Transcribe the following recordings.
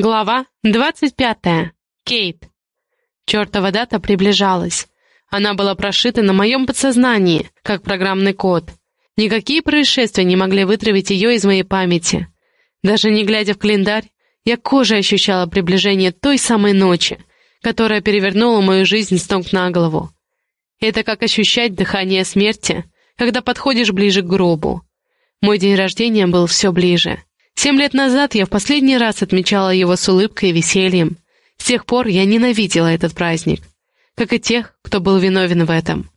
Глава двадцать пятая. Кейт. Чертова дата приближалась. Она была прошита на моем подсознании, как программный код. Никакие происшествия не могли вытравить ее из моей памяти. Даже не глядя в календарь, я кожей ощущала приближение той самой ночи, которая перевернула мою жизнь с ног на голову. Это как ощущать дыхание смерти, когда подходишь ближе к гробу. Мой день рождения был все ближе — Семь лет назад я в последний раз отмечала его с улыбкой и весельем. С тех пор я ненавидела этот праздник, как и тех, кто был виновен в этом.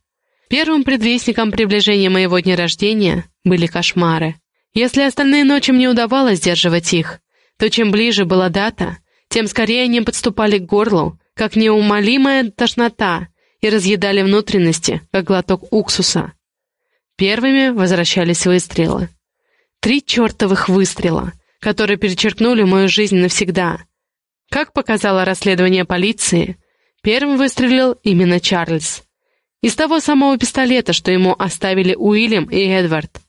Первым предвестником приближения моего дня рождения были кошмары. Если остальные ночи мне удавалось сдерживать их, то чем ближе была дата, тем скорее они подступали к горлу, как неумолимая тошнота, и разъедали внутренности, как глоток уксуса. Первыми возвращались выстрелы. Три чертовых выстрела, которые перечеркнули мою жизнь навсегда. Как показало расследование полиции, первым выстрелил именно Чарльз. Из того самого пистолета, что ему оставили Уильям и Эдвард.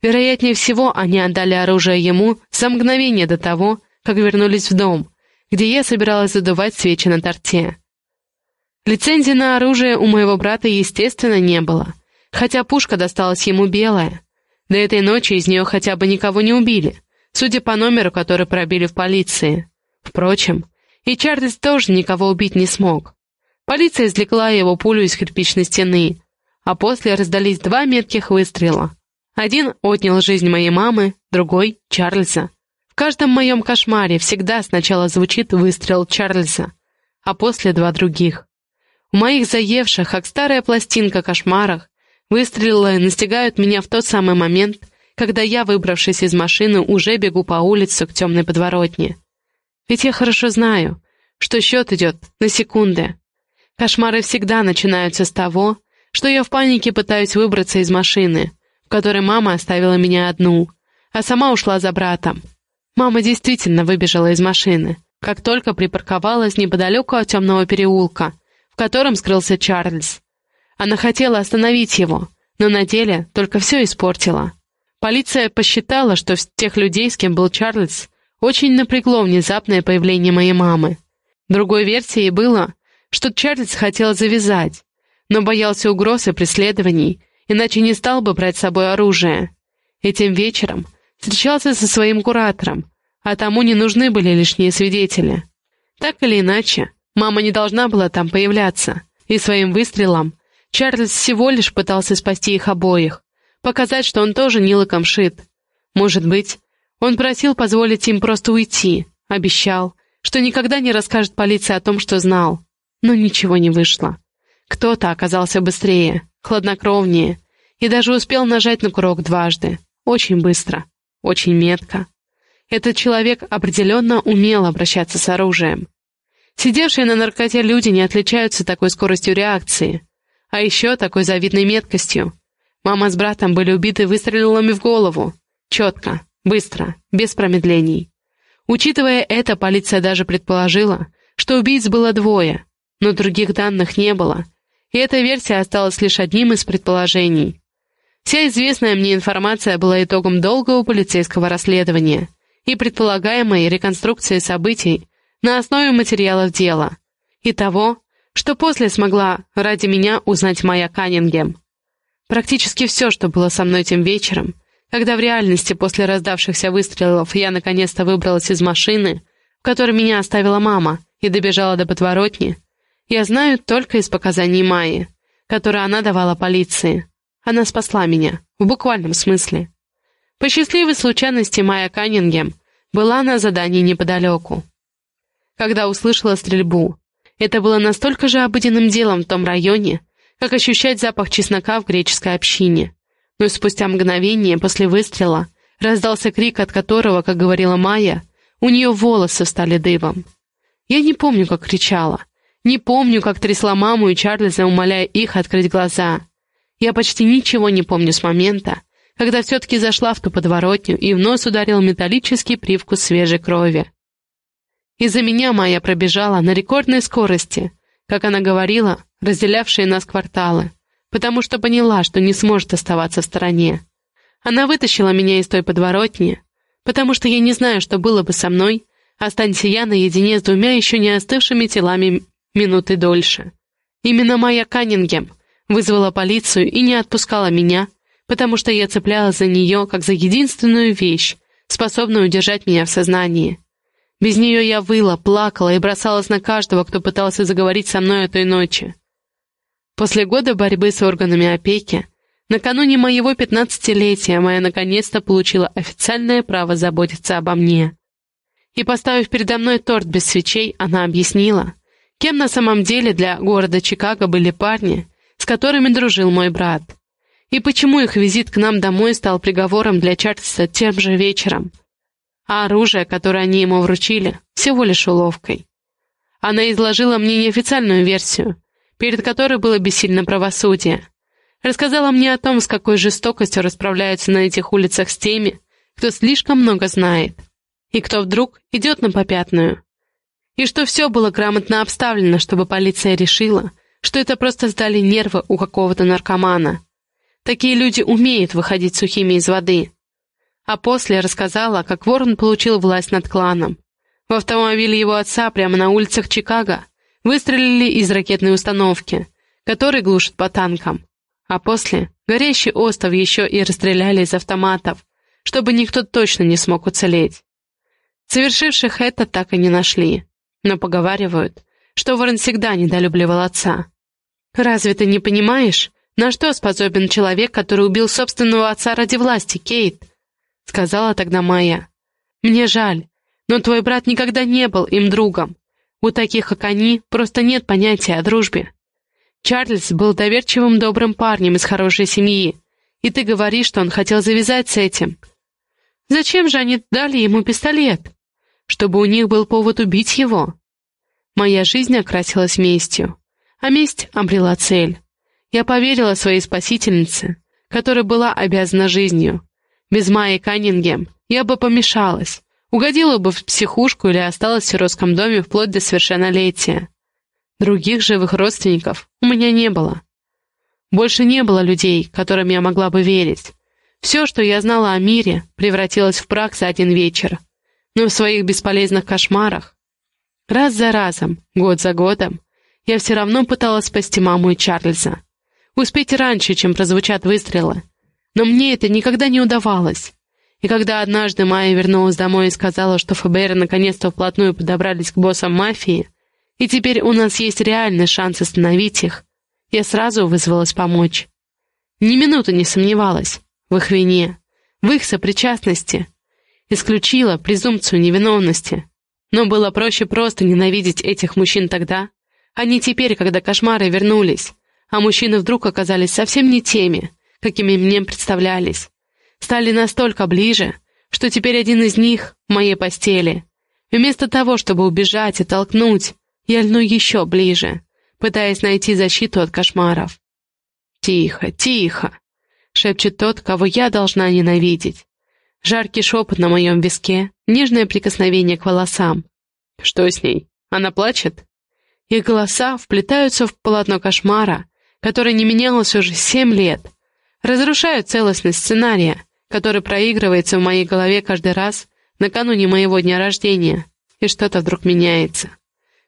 Вероятнее всего, они отдали оружие ему за мгновение до того, как вернулись в дом, где я собиралась задувать свечи на торте. Лицензии на оружие у моего брата, естественно, не было, хотя пушка досталась ему белая. До этой ночи из нее хотя бы никого не убили, судя по номеру, который пробили в полиции. Впрочем, и Чарльз тоже никого убить не смог. Полиция извлекла его пулю из кирпичной стены, а после раздались два метких выстрела. Один отнял жизнь моей мамы, другой — Чарльза. В каждом моем кошмаре всегда сначала звучит выстрел Чарльза, а после два других. У моих заевших, как старая пластинка, кошмарах Выстрелы настигают меня в тот самый момент, когда я, выбравшись из машины, уже бегу по улице к темной подворотне. Ведь я хорошо знаю, что счет идет на секунды. Кошмары всегда начинаются с того, что я в панике пытаюсь выбраться из машины, в которой мама оставила меня одну, а сама ушла за братом. Мама действительно выбежала из машины, как только припарковалась неподалеку от темного переулка, в котором скрылся Чарльз. Она хотела остановить его, но на деле только все испортила. Полиция посчитала, что тех людей, с кем был Чарльз, очень напрягло внезапное появление моей мамы. Другой версией было, что Чарльз хотел завязать, но боялся угроз и преследований, иначе не стал бы брать с собой оружие. Этим вечером встречался со своим куратором, а тому не нужны были лишние свидетели. Так или иначе, мама не должна была там появляться, и своим выстрелом Чарльз всего лишь пытался спасти их обоих, показать, что он тоже не лыком шит. Может быть, он просил позволить им просто уйти, обещал, что никогда не расскажет полиции о том, что знал. Но ничего не вышло. Кто-то оказался быстрее, хладнокровнее, и даже успел нажать на курок дважды. Очень быстро, очень метко. Этот человек определенно умел обращаться с оружием. Сидевшие на наркоте люди не отличаются такой скоростью реакции. А еще такой завидной меткостью. Мама с братом были убиты выстрелами в голову. Четко, быстро, без промедлений. Учитывая это, полиция даже предположила, что убийц было двое, но других данных не было, и эта версия осталась лишь одним из предположений. Вся известная мне информация была итогом долгого полицейского расследования и предполагаемой реконструкции событий на основе материалов дела и того, что после смогла ради меня узнать Майя Каннингем. Практически все, что было со мной тем вечером, когда в реальности после раздавшихся выстрелов я наконец-то выбралась из машины, в которой меня оставила мама, и добежала до подворотни, я знаю только из показаний Майи, которые она давала полиции. Она спасла меня, в буквальном смысле. По счастливой случайности Майя Каннингем была на задании неподалеку. Когда услышала стрельбу, это было настолько же обыденным делом в том районе, как ощущать запах чеснока в греческой общине. Но спустя мгновение после выстрела раздался крик, от которого, как говорила Майя, у нее волосы стали дыбом. Я не помню, как кричала. Не помню, как трясла маму и Чарльза, умоляя их открыть глаза. Я почти ничего не помню с момента, когда все-таки зашла в ту подворотню и в нос ударил металлический привкус свежей крови. Из-за меня Майя пробежала на рекордной скорости, как она говорила, разделявшие нас кварталы, потому что поняла, что не сможет оставаться в стороне. Она вытащила меня из той подворотни, потому что я не знаю, что было бы со мной, Останься я наедине с двумя еще не остывшими телами минуты дольше. Именно моя Каннингем вызвала полицию и не отпускала меня, потому что я цеплялась за нее как за единственную вещь, способную удержать меня в сознании. Без нее я выла, плакала и бросалась на каждого, кто пытался заговорить со мной этой ночи. После года борьбы с органами опеки, накануне моего пятнадцатилетия, моя наконец-то получила официальное право заботиться обо мне. И поставив передо мной торт без свечей, она объяснила, кем на самом деле для города Чикаго были парни, с которыми дружил мой брат, и почему их визит к нам домой стал приговором для Чарльза тем же вечером, а оружие, которое они ему вручили, всего лишь уловкой. Она изложила мне неофициальную версию, перед которой было бессильно правосудие. Рассказала мне о том, с какой жестокостью расправляются на этих улицах с теми, кто слишком много знает и кто вдруг идет на попятную. И что все было грамотно обставлено, чтобы полиция решила, что это просто сдали нервы у какого-то наркомана. Такие люди умеют выходить сухими из воды. А после рассказала, как Ворон получил власть над кланом. В автомобиле его отца прямо на улицах Чикаго выстрелили из ракетной установки, которые глушат по танкам. А после горящий остров еще и расстреляли из автоматов, чтобы никто точно не смог уцелеть. Совершивших это так и не нашли, но поговаривают, что Ворон всегда недолюбливал отца. «Разве ты не понимаешь, на что способен человек, который убил собственного отца ради власти, Кейт?» — сказала тогда Майя. «Мне жаль, но твой брат никогда не был им другом. У таких, как они, просто нет понятия о дружбе. Чарльз был доверчивым добрым парнем из хорошей семьи, и ты говоришь, что он хотел завязать с этим. Зачем же они дали ему пистолет?» чтобы у них был повод убить его. Моя жизнь окрасилась местью, а месть обрела цель. Я поверила своей спасительнице, которая была обязана жизнью. Без Майи Каннингем я бы помешалась, угодила бы в психушку или осталась в сиротском доме вплоть до совершеннолетия. Других живых родственников у меня не было. Больше не было людей, которым я могла бы верить. Все, что я знала о мире, превратилось в прах за один вечер — но в своих бесполезных кошмарах, раз за разом, год за годом, я все равно пыталась спасти маму и Чарльза. Успеть раньше, чем прозвучат выстрелы. Но мне это никогда не удавалось. И когда однажды Майя вернулась домой и сказала, что ФБР наконец-то вплотную подобрались к боссам мафии, и теперь у нас есть реальный шанс остановить их, я сразу вызвалась помочь. Ни минуты не сомневалась в их вине, в их сопричастности, исключила презумпцию невиновности. Но было проще просто ненавидеть этих мужчин тогда, а не теперь, когда кошмары вернулись, а мужчины вдруг оказались совсем не теми, какими мне представлялись. Стали настолько ближе, что теперь один из них в моей постели. Вместо того, чтобы убежать и толкнуть, я льну еще ближе, пытаясь найти защиту от кошмаров. «Тихо, тихо!» — шепчет тот, кого я должна ненавидеть. Жаркий шепот на моем виске, нежное прикосновение к волосам. Что с ней? Она плачет? Их голоса вплетаются в полотно кошмара, которое не менялось уже семь лет. Разрушают целостность сценария, который проигрывается в моей голове каждый раз накануне моего дня рождения, и что-то вдруг меняется.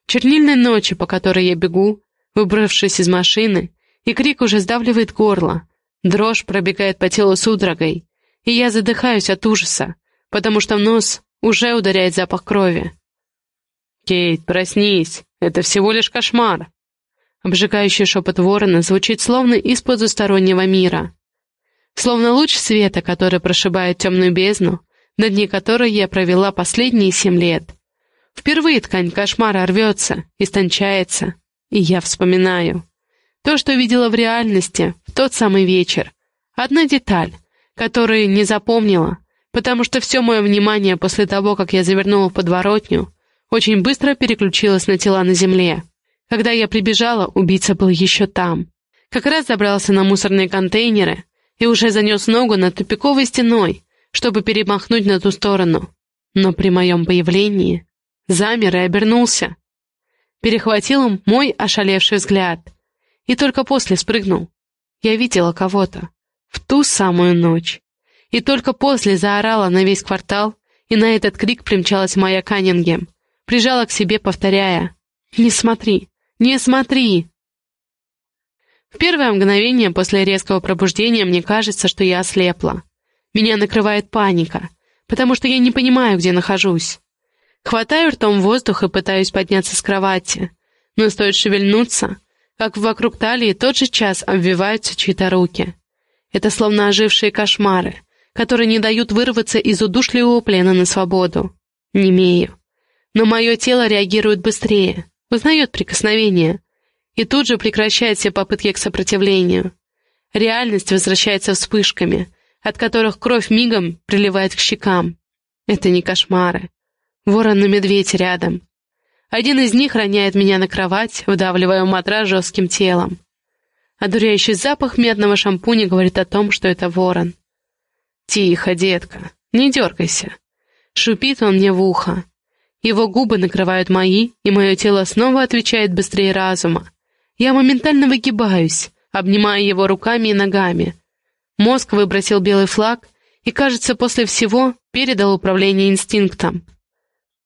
Чернильной ночи, по которой я бегу, выбравшись из машины, и крик уже сдавливает горло, дрожь пробегает по телу судорогой, и я задыхаюсь от ужаса, потому что в нос уже ударяет запах крови. «Кейт, проснись, это всего лишь кошмар!» Обжигающий шепот ворона звучит словно из потустороннего мира. Словно луч света, который прошибает темную бездну, на дне которой я провела последние семь лет. Впервые ткань кошмара рвется, истончается, и я вспоминаю. То, что видела в реальности в тот самый вечер. Одна деталь, которые не запомнила, потому что все мое внимание после того, как я завернула в подворотню, очень быстро переключилось на тела на земле. Когда я прибежала, убийца был еще там. Как раз забрался на мусорные контейнеры и уже занес ногу над тупиковой стеной, чтобы перемахнуть на ту сторону. Но при моем появлении замер и обернулся. Перехватил мой ошалевший взгляд и только после спрыгнул. Я видела кого-то в ту самую ночь. И только после заорала на весь квартал, и на этот крик примчалась моя Каннингем. прижала к себе, повторяя «Не смотри, не смотри!» В первое мгновение после резкого пробуждения мне кажется, что я ослепла. Меня накрывает паника, потому что я не понимаю, где нахожусь. Хватаю ртом воздух и пытаюсь подняться с кровати, но стоит шевельнуться, как вокруг талии тот же час обвиваются чьи-то руки. Это словно ожившие кошмары, которые не дают вырваться из удушливого плена на свободу. Не имею. Но мое тело реагирует быстрее, узнает прикосновение, и тут же прекращает все попытки к сопротивлению. Реальность возвращается вспышками, от которых кровь мигом приливает к щекам. Это не кошмары. Ворон на медведь рядом. Один из них роняет меня на кровать, вдавливая в матрас жестким телом. Одуряющий запах медного шампуня говорит о том, что это ворон. «Тихо, детка, не дергайся». Шупит он мне в ухо. Его губы накрывают мои, и мое тело снова отвечает быстрее разума. Я моментально выгибаюсь, обнимая его руками и ногами. Мозг выбросил белый флаг и, кажется, после всего передал управление инстинктом.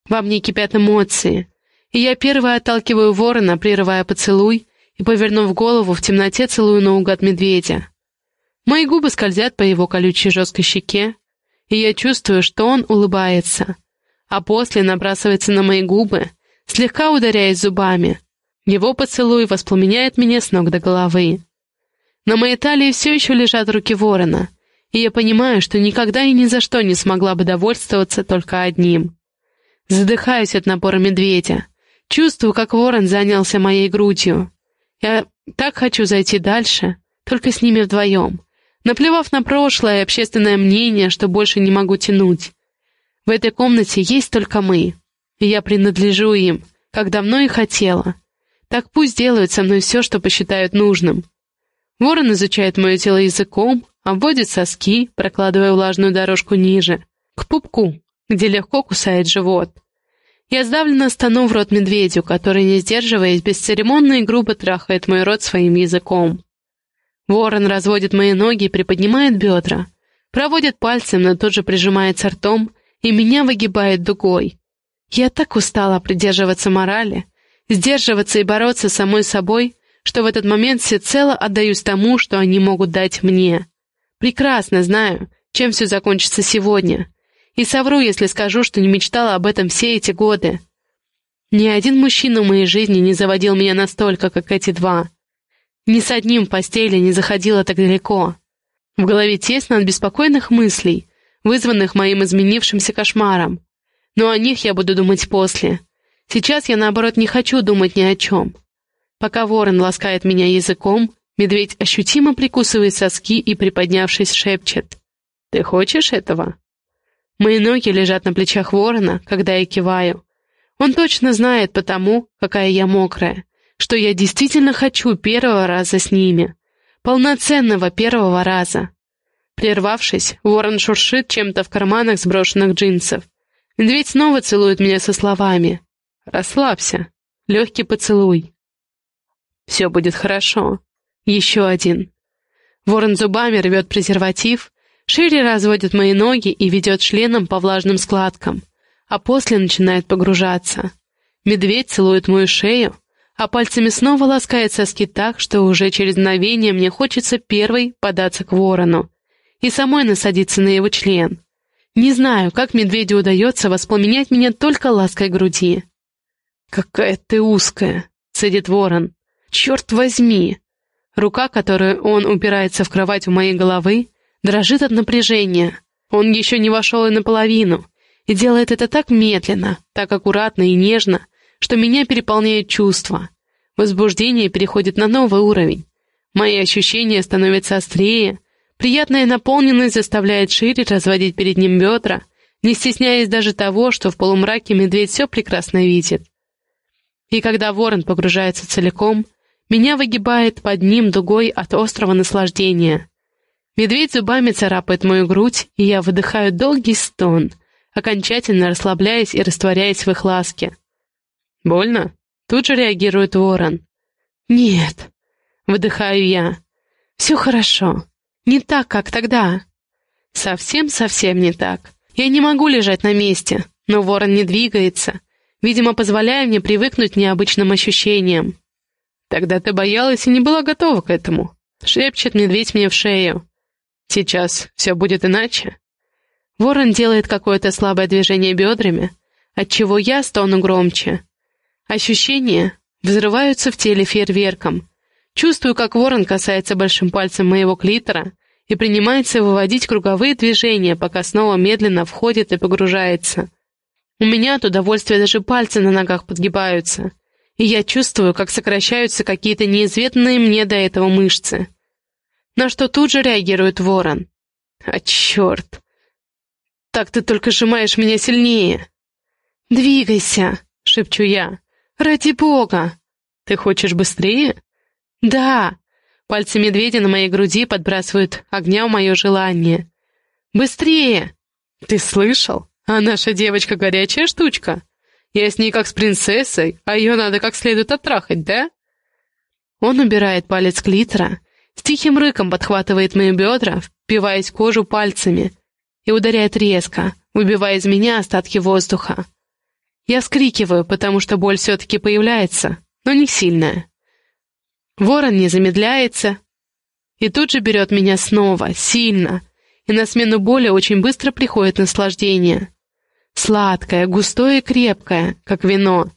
Во мне кипят эмоции, и я первая отталкиваю ворона, прерывая поцелуй, и, повернув голову, в темноте целую наугад медведя. Мои губы скользят по его колючей жесткой щеке, и я чувствую, что он улыбается, а после набрасывается на мои губы, слегка ударяясь зубами. Его поцелуй воспламеняет меня с ног до головы. На моей талии все еще лежат руки ворона, и я понимаю, что никогда и ни за что не смогла бы довольствоваться только одним. Задыхаюсь от напора медведя. Чувствую, как ворон занялся моей грудью. Я так хочу зайти дальше, только с ними вдвоем, наплевав на прошлое и общественное мнение, что больше не могу тянуть. В этой комнате есть только мы, и я принадлежу им, как давно и хотела. Так пусть делают со мной все, что посчитают нужным. Ворон изучает мое тело языком, обводит соски, прокладывая влажную дорожку ниже, к пупку, где легко кусает живот. Я сдавленно стану в рот медведю, который, не сдерживаясь, бесцеремонно и грубо трахает мой рот своим языком. Ворон разводит мои ноги и приподнимает бедра, проводит пальцем, но тут же прижимается ртом, и меня выгибает дугой. Я так устала придерживаться морали, сдерживаться и бороться самой собой, что в этот момент всецело отдаюсь тому, что они могут дать мне. Прекрасно знаю, чем все закончится сегодня, и совру, если скажу, что не мечтала об этом все эти годы. Ни один мужчина в моей жизни не заводил меня настолько, как эти два. Ни с одним в постели не заходила так далеко. В голове тесно от беспокойных мыслей, вызванных моим изменившимся кошмаром. Но о них я буду думать после. Сейчас я, наоборот, не хочу думать ни о чем. Пока ворон ласкает меня языком, медведь ощутимо прикусывает соски и, приподнявшись, шепчет. «Ты хочешь этого?» Мои ноги лежат на плечах ворона, когда я киваю. Он точно знает потому, какая я мокрая, что я действительно хочу первого раза с ними. Полноценного первого раза. Прервавшись, ворон шуршит чем-то в карманах сброшенных джинсов. Медведь снова целует меня со словами. «Расслабься. Легкий поцелуй». «Все будет хорошо. Еще один». Ворон зубами рвет презерватив, Шире разводит мои ноги и ведет членом по влажным складкам, а после начинает погружаться. Медведь целует мою шею, а пальцами снова ласкает соски так, что уже через мгновение мне хочется первой податься к ворону и самой насадиться на его член. Не знаю, как медведю удается воспламенять меня только лаской груди. «Какая ты узкая!» — цедит ворон. «Черт возьми!» Рука, которой он упирается в кровать у моей головы, дрожит от напряжения. Он еще не вошел и наполовину, и делает это так медленно, так аккуратно и нежно, что меня переполняет чувство. Возбуждение переходит на новый уровень. Мои ощущения становятся острее, приятная наполненность заставляет шире разводить перед ним бедра, не стесняясь даже того, что в полумраке медведь все прекрасно видит. И когда ворон погружается целиком, меня выгибает под ним дугой от острого наслаждения. Медведь зубами царапает мою грудь, и я выдыхаю долгий стон, окончательно расслабляясь и растворяясь в их ласке. «Больно?» Тут же реагирует ворон. «Нет», — выдыхаю я. «Все хорошо. Не так, как тогда». «Совсем-совсем не так. Я не могу лежать на месте, но ворон не двигается. Видимо, позволяя мне привыкнуть к необычным ощущениям. «Тогда ты боялась и не была готова к этому», — шепчет медведь мне в шею. «Сейчас все будет иначе». Ворон делает какое-то слабое движение бедрами, отчего я стону громче. Ощущения взрываются в теле фейерверком. Чувствую, как ворон касается большим пальцем моего клитора и принимается выводить круговые движения, пока снова медленно входит и погружается. У меня от удовольствия даже пальцы на ногах подгибаются, и я чувствую, как сокращаются какие-то неизведанные мне до этого мышцы. На что тут же реагирует ворон. А черт! Так ты только сжимаешь меня сильнее. «Двигайся!» — шепчу я. «Ради бога!» «Ты хочешь быстрее?» «Да!» Пальцы медведя на моей груди подбрасывают огня в мое желание. «Быстрее!» «Ты слышал? А наша девочка горячая штучка. Я с ней как с принцессой, а ее надо как следует оттрахать, да?» Он убирает палец клитора, с тихим рыком подхватывает мои бедра, впиваясь кожу пальцами, и ударяет резко, выбивая из меня остатки воздуха. Я вскрикиваю, потому что боль все-таки появляется, но не сильная. Ворон не замедляется и тут же берет меня снова, сильно, и на смену боли очень быстро приходит наслаждение. Сладкое, густое и крепкое, как вино.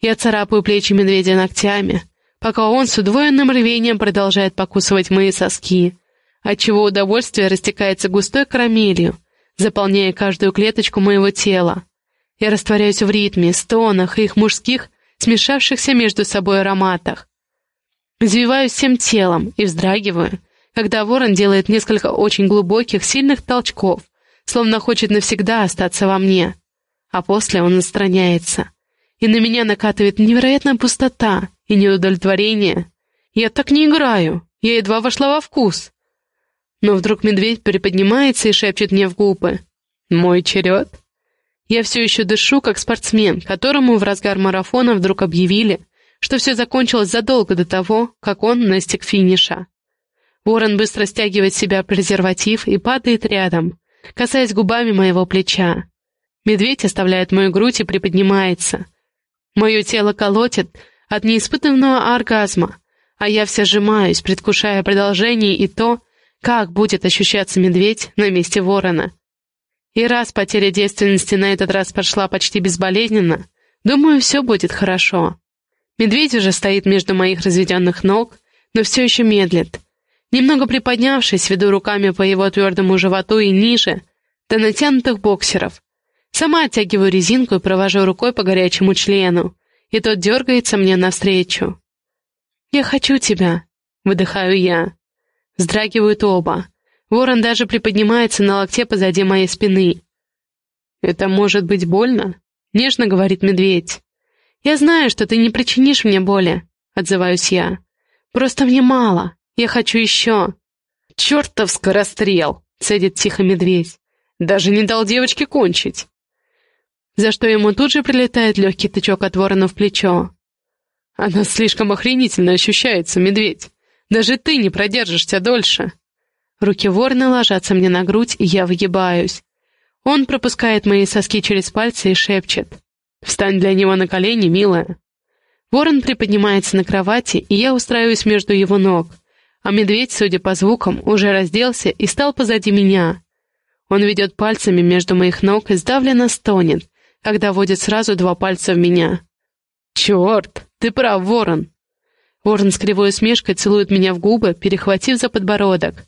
Я царапаю плечи медведя ногтями, пока он с удвоенным рвением продолжает покусывать мои соски, отчего удовольствие растекается густой карамелью, заполняя каждую клеточку моего тела. Я растворяюсь в ритме, стонах и их мужских, смешавшихся между собой ароматах. Взвиваюсь всем телом и вздрагиваю, когда ворон делает несколько очень глубоких, сильных толчков, словно хочет навсегда остаться во мне. А после он отстраняется. И на меня накатывает невероятная пустота и неудовлетворение. Я так не играю, я едва вошла во вкус. Но вдруг медведь приподнимается и шепчет мне в губы. «Мой черед?» Я все еще дышу, как спортсмен, которому в разгар марафона вдруг объявили, что все закончилось задолго до того, как он настиг финиша. Ворон быстро стягивает себя презерватив и падает рядом, касаясь губами моего плеча. Медведь оставляет мою грудь и приподнимается. Мое тело колотит от неиспытанного оргазма, а я вся сжимаюсь, предвкушая продолжение и то, как будет ощущаться медведь на месте ворона? И раз потеря девственности на этот раз прошла почти безболезненно, думаю, все будет хорошо. Медведь уже стоит между моих разведенных ног, но все еще медлит. Немного приподнявшись, веду руками по его твердому животу и ниже, до натянутых боксеров. Сама оттягиваю резинку и провожу рукой по горячему члену, и тот дергается мне навстречу. «Я хочу тебя», — выдыхаю я. Вздрагивают оба. Ворон даже приподнимается на локте позади моей спины. «Это может быть больно?» — нежно говорит медведь. «Я знаю, что ты не причинишь мне боли», — отзываюсь я. «Просто мне мало. Я хочу еще». «Чертов скорострел!» — цедит тихо медведь. «Даже не дал девочке кончить». За что ему тут же прилетает легкий тычок от ворона в плечо. «Она слишком охренительно ощущается, медведь. Даже ты не продержишься дольше. Руки ворона ложатся мне на грудь, и я выгибаюсь. Он пропускает мои соски через пальцы и шепчет. «Встань для него на колени, милая». Ворон приподнимается на кровати, и я устраиваюсь между его ног, а медведь, судя по звукам, уже разделся и стал позади меня. Он ведет пальцами между моих ног и сдавленно стонет, когда водит сразу два пальца в меня. «Черт, ты прав, ворон!» Ворон с кривой усмешкой целует меня в губы, перехватив за подбородок.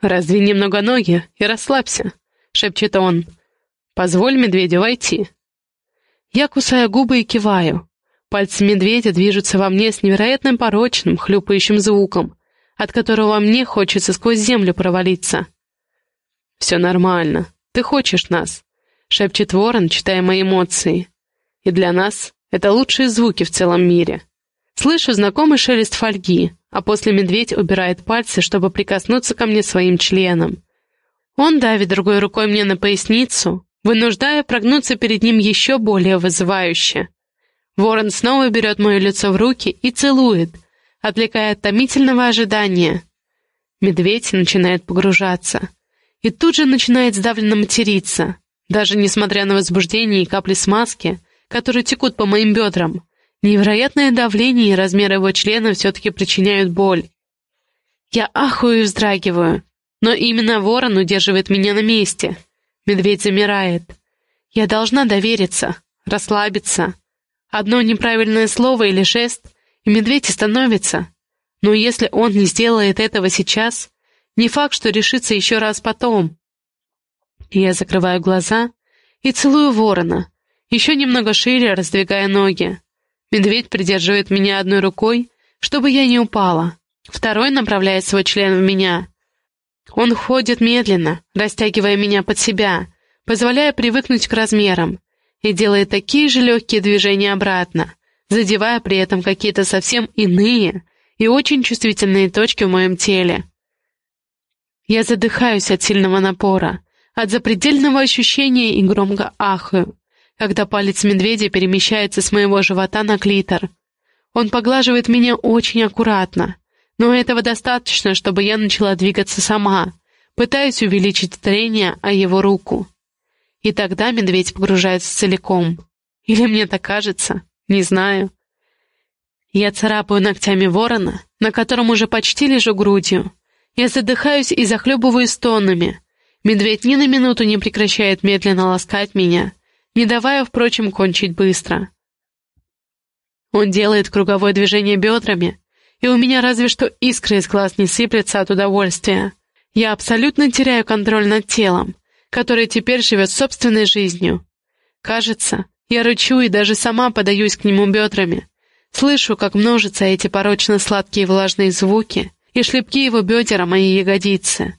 «Раздвинь немного ноги и расслабься», — шепчет он. «Позволь медведю войти». Я кусаю губы и киваю. Пальцы медведя движутся во мне с невероятным порочным, хлюпающим звуком, от которого мне хочется сквозь землю провалиться. «Все нормально. Ты хочешь нас», — шепчет ворон, читая мои эмоции. «И для нас это лучшие звуки в целом мире». Слышу знакомый шелест фольги, а после медведь убирает пальцы, чтобы прикоснуться ко мне своим членом. Он давит другой рукой мне на поясницу, вынуждая прогнуться перед ним еще более вызывающе. Ворон снова берет мое лицо в руки и целует, отвлекая от томительного ожидания. Медведь начинает погружаться и тут же начинает сдавленно материться, Даже несмотря на возбуждение и капли смазки, которые текут по моим бедрам, невероятное давление и размер его члена все-таки причиняют боль. Я ахую и вздрагиваю, но именно ворон удерживает меня на месте. Медведь замирает. Я должна довериться, расслабиться. Одно неправильное слово или жест, и медведь остановится. Но если он не сделает этого сейчас, не факт, что решится еще раз потом. Я закрываю глаза и целую ворона, еще немного шире раздвигая ноги. Медведь придерживает меня одной рукой, чтобы я не упала. Второй направляет свой член в меня. Он ходит медленно, растягивая меня под себя, позволяя привыкнуть к размерам, и делает такие же легкие движения обратно, задевая при этом какие-то совсем иные и очень чувствительные точки в моем теле. Я задыхаюсь от сильного напора, от запредельного ощущения и громко ахаю, когда палец медведя перемещается с моего живота на клитор. Он поглаживает меня очень аккуратно, но этого достаточно, чтобы я начала двигаться сама, пытаясь увеличить трение о его руку. И тогда медведь погружается целиком. Или мне так кажется, не знаю. Я царапаю ногтями ворона, на котором уже почти лежу грудью. Я задыхаюсь и захлебываю стонами. Медведь ни на минуту не прекращает медленно ласкать меня, не давая, впрочем, кончить быстро. Он делает круговое движение бедрами, и у меня разве что искры из глаз не сыплются от удовольствия. Я абсолютно теряю контроль над телом, которое теперь живет собственной жизнью. Кажется, я рычу и даже сама подаюсь к нему бедрами. Слышу, как множатся эти порочно-сладкие влажные звуки и шлепки его бедер о мои ягодицы.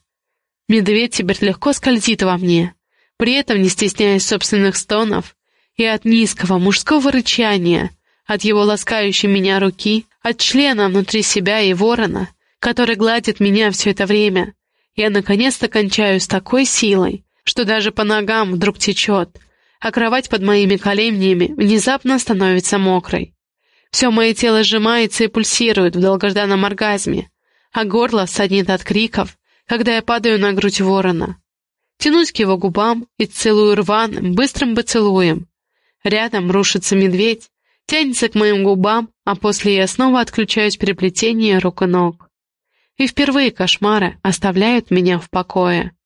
Медведь теперь легко скользит во мне, при этом не стесняясь собственных стонов и от низкого мужского рычания, от его ласкающей меня руки, от члена внутри себя и ворона, который гладит меня все это время. Я наконец-то кончаю с такой силой, что даже по ногам вдруг течет, а кровать под моими коленями внезапно становится мокрой. Все мое тело сжимается и пульсирует в долгожданном оргазме, а горло саднит от криков, когда я падаю на грудь ворона. Тянусь к его губам и целую рваным, быстрым поцелуем. Рядом рушится медведь, тянется к моим губам, а после я снова отключаюсь переплетение рук и ног. И впервые кошмары оставляют меня в покое.